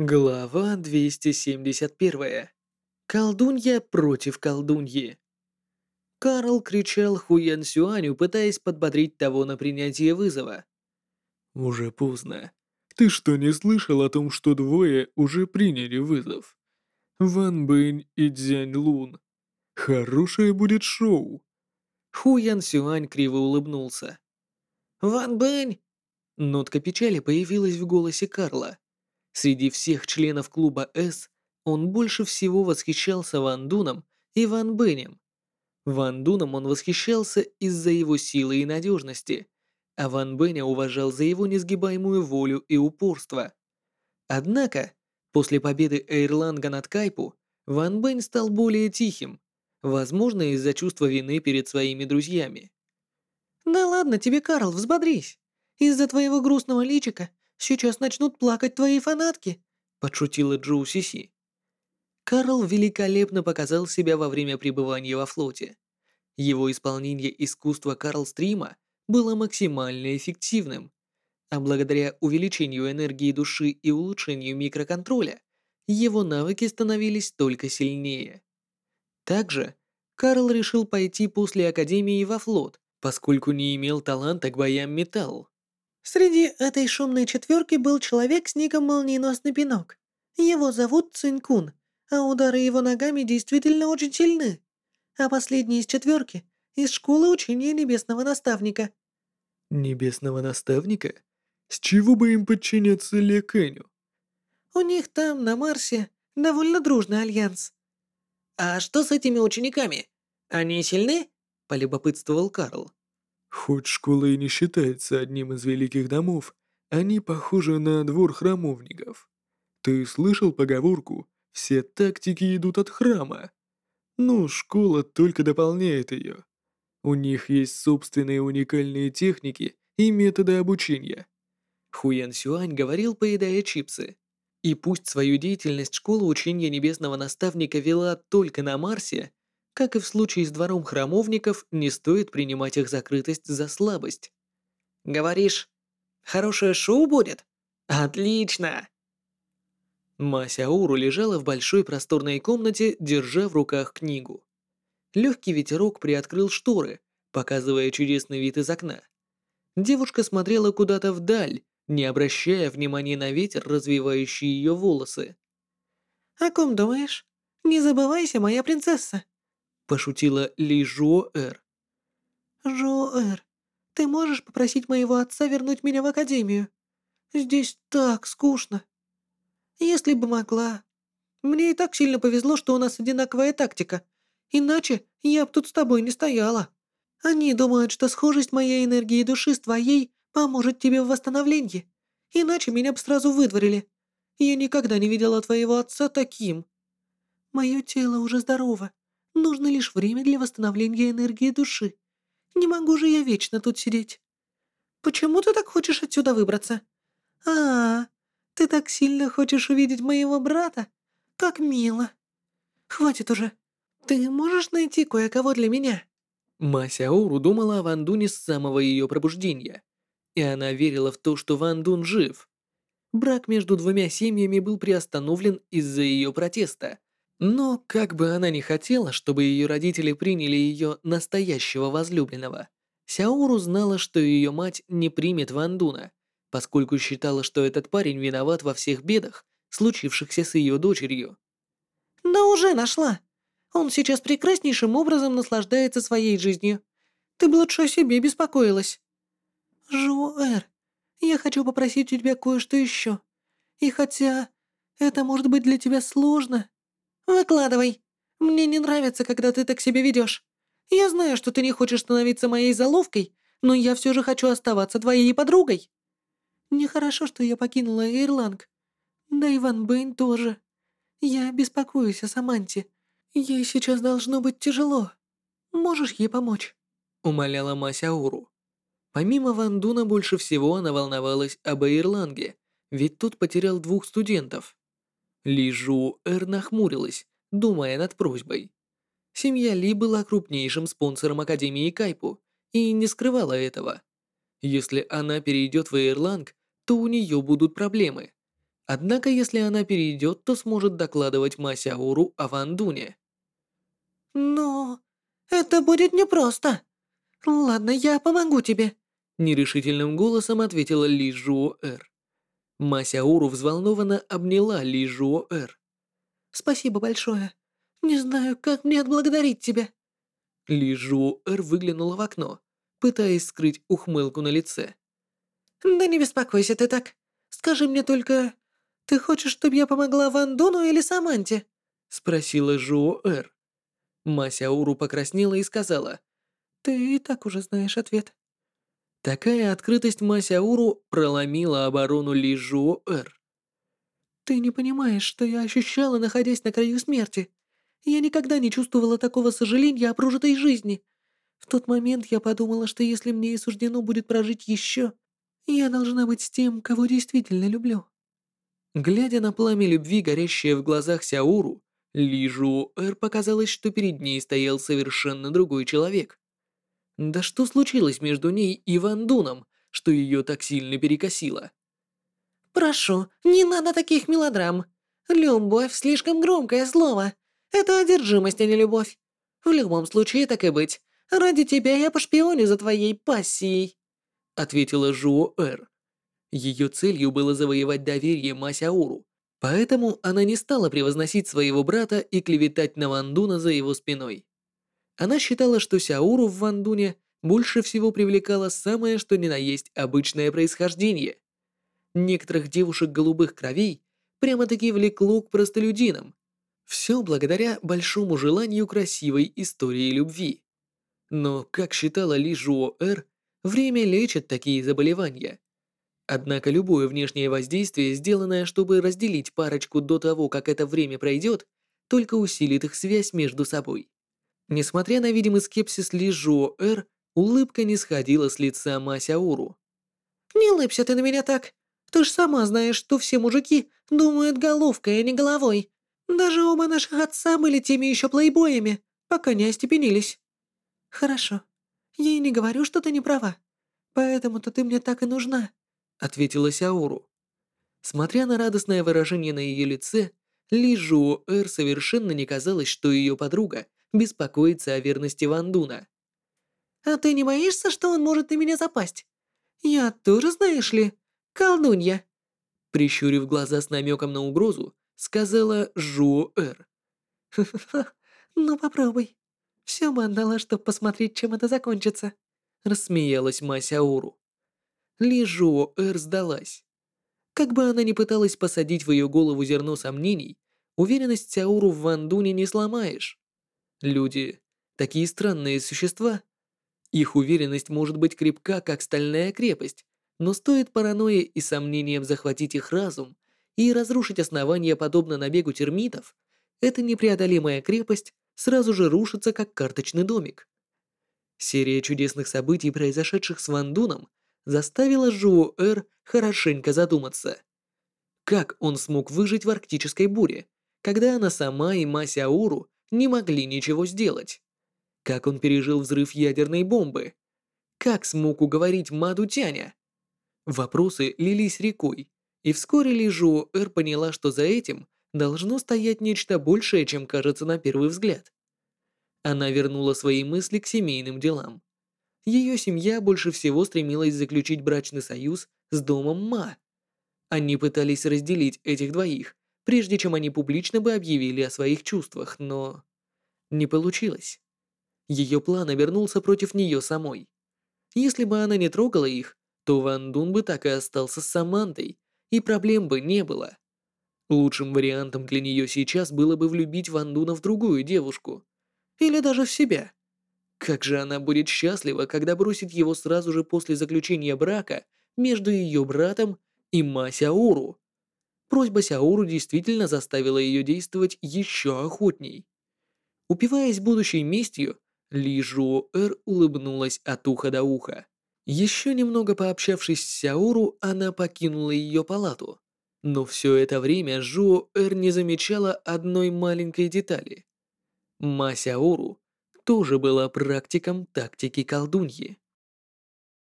Глава 271. Колдунья против колдуньи. Карл кричал Хуян Сюаню, пытаясь подбодрить того на принятие вызова. «Уже поздно. Ты что, не слышал о том, что двое уже приняли вызов? Ван Бэнь и Дзянь Лун. Хорошее будет шоу!» Хуян Сюань криво улыбнулся. «Ван Бэнь!» Нотка печали появилась в голосе Карла. Среди всех членов клуба «С» он больше всего восхищался Ван Дуном и Ван Бенем. Ван Дуном он восхищался из-за его силы и надежности, а Ван Беня уважал за его несгибаемую волю и упорство. Однако, после победы Эйрланга над Кайпу, Ван Бэнь стал более тихим, возможно, из-за чувства вины перед своими друзьями. «Да ладно тебе, Карл, взбодрись. Из-за твоего грустного личика Сейчас начнут плакать твои фанатки», — подшутила Джоу Сиси. Карл великолепно показал себя во время пребывания во флоте. Его исполнение искусства Карл Стрима было максимально эффективным, а благодаря увеличению энергии души и улучшению микроконтроля, его навыки становились только сильнее. Также Карл решил пойти после Академии во флот, поскольку не имел таланта к боям металл. Среди этой шумной четверки был человек с ником Молниеносный Пинок. Его зовут Цинкун, а удары его ногами действительно очень сильны. А последний из четверки — из школы учения Небесного Наставника. Небесного Наставника? С чего бы им подчиняться Ле Кэню? У них там, на Марсе, довольно дружный альянс. «А что с этими учениками? Они сильны?» – полюбопытствовал Карл. Хоть школа и не считается одним из великих домов, они похожи на двор храмовников. Ты слышал поговорку «все тактики идут от храма»? Ну, школа только дополняет ее. У них есть собственные уникальные техники и методы обучения. Хуян Сюань говорил, поедая чипсы. И пусть свою деятельность школа учения небесного наставника вела только на Марсе, как и в случае с двором храмовников, не стоит принимать их закрытость за слабость. «Говоришь, хорошее шоу будет? Отлично!» Масяуру лежала в большой просторной комнате, держа в руках книгу. Легкий ветерок приоткрыл шторы, показывая чудесный вид из окна. Девушка смотрела куда-то вдаль, не обращая внимания на ветер, развивающий ее волосы. «О ком думаешь? Не забывайся, моя принцесса!» Пошутила Ли Жуэр. Жуэр, ты можешь попросить моего отца вернуть меня в академию? Здесь так скучно. Если бы могла. Мне и так сильно повезло, что у нас одинаковая тактика. Иначе я бы тут с тобой не стояла. Они думают, что схожесть моей энергии души с твоей поможет тебе в восстановлении. Иначе меня бы сразу выдворили. Я никогда не видела твоего отца таким. Мое тело уже здорово. Нужно лишь время для восстановления энергии души. Не могу же я вечно тут сидеть. Почему ты так хочешь отсюда выбраться? А, ты так сильно хочешь увидеть моего брата? Как мило. Хватит уже. Ты можешь найти кое-кого для меня? Масяору думала о Ван Дуне с самого ее пробуждения. И она верила в то, что Ван Дун жив. Брак между двумя семьями был приостановлен из-за ее протеста, но как бы она ни хотела, чтобы ее родители приняли ее настоящего возлюбленного, Сяору знала, что ее мать не примет Вандуна, поскольку считала, что этот парень виноват во всех бедах, случившихся с ее дочерью. «Да уже нашла. Он сейчас прекраснейшим образом наслаждается своей жизнью. Ты бы лучше о себе беспокоилась». «Жуэр, я хочу попросить у тебя кое-что еще. И хотя это может быть для тебя сложно, «Выкладывай. Мне не нравится, когда ты так себя ведешь. Я знаю, что ты не хочешь становиться моей заловкой, но я все же хочу оставаться твоей подругой». «Нехорошо, что я покинула Ирланг. Да и Ван Бэйн тоже. Я беспокоюсь о Саманте. Ей сейчас должно быть тяжело. Можешь ей помочь?» Умоляла Масяуру. Помимо Ван Дуна, больше всего она волновалась об Ирланге, ведь тот потерял двух студентов. Ли Жу Эр нахмурилась, думая над просьбой. Семья Ли была крупнейшим спонсором Академии Кайпу и не скрывала этого. Если она перейдет в Эйрланг, то у нее будут проблемы. Однако, если она перейдет, то сможет докладывать Масяуру о Вандуне. «Но это будет непросто. Ладно, я помогу тебе», — нерешительным голосом ответила Ли Жуо-Эр. Масяуру взволнованно обняла Ли Жуо-Эр. «Спасибо большое. Не знаю, как мне отблагодарить тебя». Ли Жуо-Эр выглянула в окно, пытаясь скрыть ухмылку на лице. «Да не беспокойся ты так. Скажи мне только, ты хочешь, чтобы я помогла Ван Дуну или Саманте?» — спросила Жуо-Эр. Масяуру покраснела и сказала, «Ты и так уже знаешь ответ». Такая открытость Масяуру проломила оборону Ли Жуо-Эр. «Ты не понимаешь, что я ощущала, находясь на краю смерти. Я никогда не чувствовала такого сожаления о прожитой жизни. В тот момент я подумала, что если мне и суждено будет прожить еще, я должна быть с тем, кого действительно люблю». Глядя на пламя любви, горящее в глазах Сяуру, Ли Жуэр показалось, что перед ней стоял совершенно другой человек. Да что случилось между ней и Ван Дуном, что ее так сильно перекосило? «Прошу, не надо таких мелодрам. Любовь — слишком громкое слово. Это одержимость, а не любовь. В любом случае, так и быть. Ради тебя я пошпионю за твоей пассией», — ответила Жуэр. Ее целью было завоевать доверие Масяуру, поэтому она не стала превозносить своего брата и клеветать на Вандуна за его спиной. Она считала, что Сяуру в Вандуне больше всего привлекало самое что ни на есть обычное происхождение. Некоторых девушек голубых кровей прямо-таки влекло к простолюдинам. Все благодаря большому желанию красивой истории любви. Но, как считала Ли Жуо Эр, время лечит такие заболевания. Однако любое внешнее воздействие, сделанное, чтобы разделить парочку до того, как это время пройдет, только усилит их связь между собой. Несмотря на видимый скепсис Ли Жуо Эр, улыбка не сходила с лица Масяуру. «Не улыбся ты на меня так. Ты ж сама знаешь, что все мужики думают головкой, а не головой. Даже оба наших отца были теми еще плейбоями, пока не остепенились». «Хорошо. Я и не говорю, что ты не права. Поэтому-то ты мне так и нужна ответила Сяору. Смотря на радостное выражение на ее лице, Ли Жуо Эр совершенно не казалось, что ее подруга беспокоится о верности Вандуна. «А ты не боишься, что он может на меня запасть? Я тоже, знаешь ли, колдунья?» Прищурив глаза с намеком на угрозу, сказала Жуо Эр. «Ха-ха-ха, ну попробуй. Все бы отдала, чтобы посмотреть, чем это закончится», рассмеялась Масяуру. Ли Жуо Эр сдалась. Как бы она ни пыталась посадить в ее голову зерно сомнений, уверенность Сяуру в Вандуне не сломаешь. Люди — такие странные существа. Их уверенность может быть крепка, как стальная крепость, но стоит паранойи и сомнениям захватить их разум и разрушить основания подобно набегу термитов, эта непреодолимая крепость сразу же рушится, как карточный домик. Серия чудесных событий, произошедших с Вандуном, заставила Жуо-Эр хорошенько задуматься. Как он смог выжить в арктической буре, когда она сама и Масяуру не могли ничего сделать? Как он пережил взрыв ядерной бомбы? Как смог уговорить Маду Тяня? Вопросы лились рекой, и вскоре Ли Жуо-Эр поняла, что за этим должно стоять нечто большее, чем кажется на первый взгляд. Она вернула свои мысли к семейным делам. Ее семья больше всего стремилась заключить брачный союз с домом Ма. Они пытались разделить этих двоих, прежде чем они публично бы объявили о своих чувствах, но... Не получилось. Ее план обернулся против нее самой. Если бы она не трогала их, то Ван Дун бы так и остался с Самантой, и проблем бы не было. Лучшим вариантом для нее сейчас было бы влюбить Ван Дуна в другую девушку. Или даже в себя. Как же она будет счастлива, когда бросит его сразу же после заключения брака между ее братом и Ма Сяору. Просьба Сяору действительно заставила ее действовать еще охотней. Упиваясь будущей местью, Ли Жуо Эр улыбнулась от уха до уха. Еще немного пообщавшись с Сяору, она покинула ее палату. Но все это время Жуо Эр не замечала одной маленькой детали. Ма Сяору тоже была практиком тактики колдуньи.